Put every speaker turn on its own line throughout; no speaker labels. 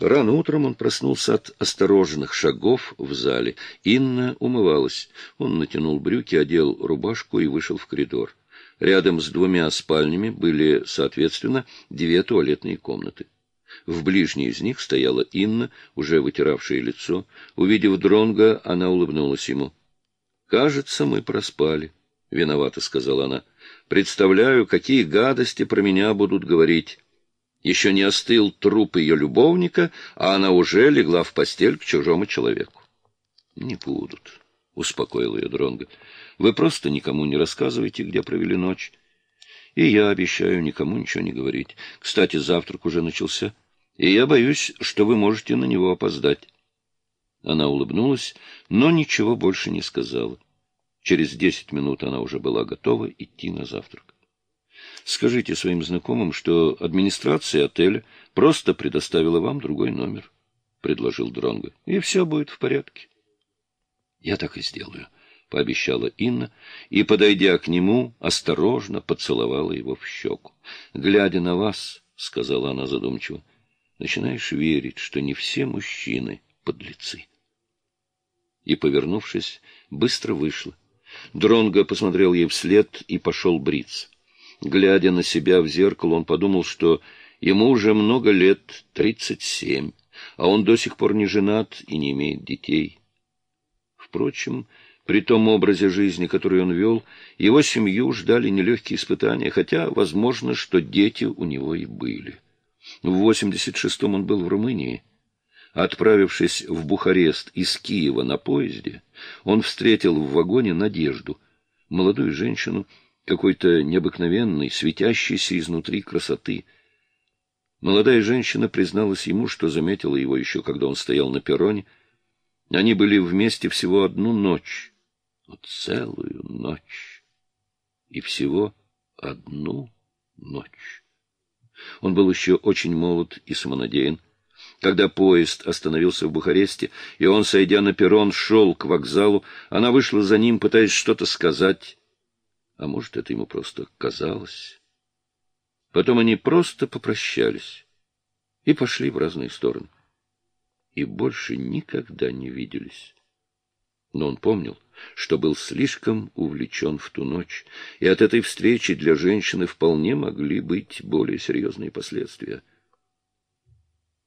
Рано утром он проснулся от осторожных шагов в зале. Инна умывалась. Он натянул брюки, одел рубашку и вышел в коридор. Рядом с двумя спальнями были, соответственно, две туалетные комнаты. В ближней из них стояла Инна, уже вытиравшая лицо. Увидев Дронга, она улыбнулась ему. «Кажется, мы проспали», — виновата сказала она. «Представляю, какие гадости про меня будут говорить». Еще не остыл труп ее любовника, а она уже легла в постель к чужому человеку. — Не будут, — успокоил ее Дронго. — Вы просто никому не рассказывайте, где провели ночь. И я обещаю никому ничего не говорить. Кстати, завтрак уже начался, и я боюсь, что вы можете на него опоздать. Она улыбнулась, но ничего больше не сказала. Через десять минут она уже была готова идти на завтрак. Скажите своим знакомым, что администрация отеля просто предоставила вам другой номер, — предложил Дронго, — и все будет в порядке. — Я так и сделаю, — пообещала Инна, и, подойдя к нему, осторожно поцеловала его в щеку. — Глядя на вас, — сказала она задумчиво, — начинаешь верить, что не все мужчины подлецы. И, повернувшись, быстро вышла. Дронго посмотрел ей вслед и пошел бриться. Глядя на себя в зеркало, он подумал, что ему уже много лет, тридцать семь, а он до сих пор не женат и не имеет детей. Впрочем, при том образе жизни, который он вел, его семью ждали нелегкие испытания, хотя, возможно, что дети у него и были. В 86-м он был в Румынии. Отправившись в Бухарест из Киева на поезде, он встретил в вагоне Надежду, молодую женщину, какой-то необыкновенной, светящейся изнутри красоты. Молодая женщина призналась ему, что заметила его еще, когда он стоял на перроне. Они были вместе всего одну ночь, целую ночь, и всего одну ночь. Он был еще очень молод и самонадеян. Когда поезд остановился в Бухаресте, и он, сойдя на перрон, шел к вокзалу, она вышла за ним, пытаясь что-то сказать, а может, это ему просто казалось. Потом они просто попрощались и пошли в разные стороны. И больше никогда не виделись. Но он помнил, что был слишком увлечен в ту ночь, и от этой встречи для женщины вполне могли быть более серьезные последствия.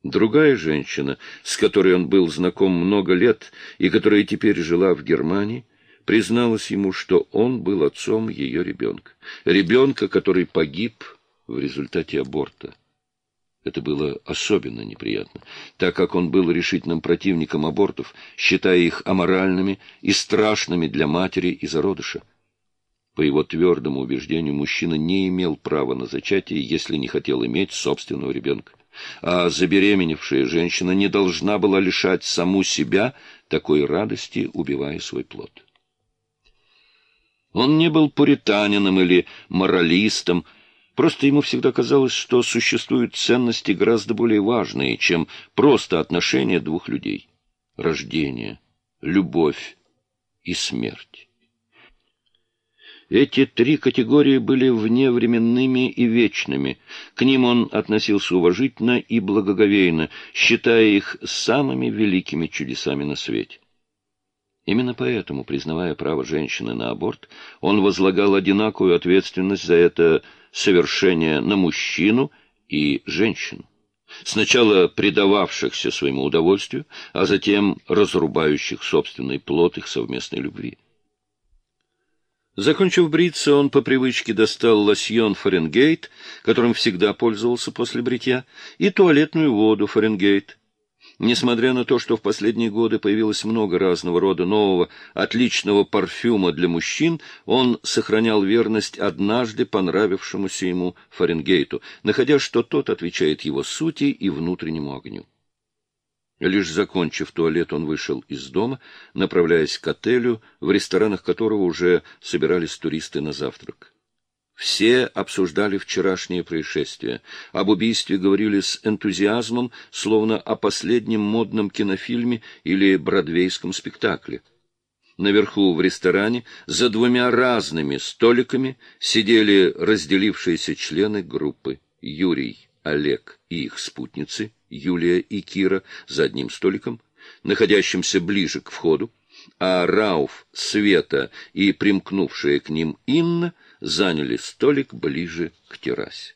Другая женщина, с которой он был знаком много лет и которая теперь жила в Германии, призналась ему, что он был отцом ее ребенка. Ребенка, который погиб в результате аборта. Это было особенно неприятно, так как он был решительным противником абортов, считая их аморальными и страшными для матери и зародыша. По его твердому убеждению, мужчина не имел права на зачатие, если не хотел иметь собственного ребенка. А забеременевшая женщина не должна была лишать саму себя такой радости, убивая свой плод. Он не был пуританином или моралистом, просто ему всегда казалось, что существуют ценности гораздо более важные, чем просто отношения двух людей. Рождение, любовь и смерть. Эти три категории были вневременными и вечными. К ним он относился уважительно и благоговейно, считая их самыми великими чудесами на свете. Именно поэтому, признавая право женщины на аборт, он возлагал одинаковую ответственность за это совершение на мужчину и женщину, сначала предававшихся своему удовольствию, а затем разрубающих собственный плод их совместной любви. Закончив бриться, он по привычке достал лосьон Фаренгейт, которым всегда пользовался после бритья, и туалетную воду Фаренгейт, Несмотря на то, что в последние годы появилось много разного рода нового, отличного парфюма для мужчин, он сохранял верность однажды понравившемуся ему Фаренгейту, находя, что тот отвечает его сути и внутреннему огню. Лишь закончив туалет, он вышел из дома, направляясь к отелю, в ресторанах которого уже собирались туристы на завтрак. Все обсуждали вчерашнее происшествие. Об убийстве говорили с энтузиазмом, словно о последнем модном кинофильме или бродвейском спектакле. Наверху в ресторане за двумя разными столиками сидели разделившиеся члены группы Юрий, Олег и их спутницы Юлия и Кира за одним столиком, находящимся ближе к входу, а Рауф, Света и примкнувшая к ним Инна заняли столик ближе к террасе.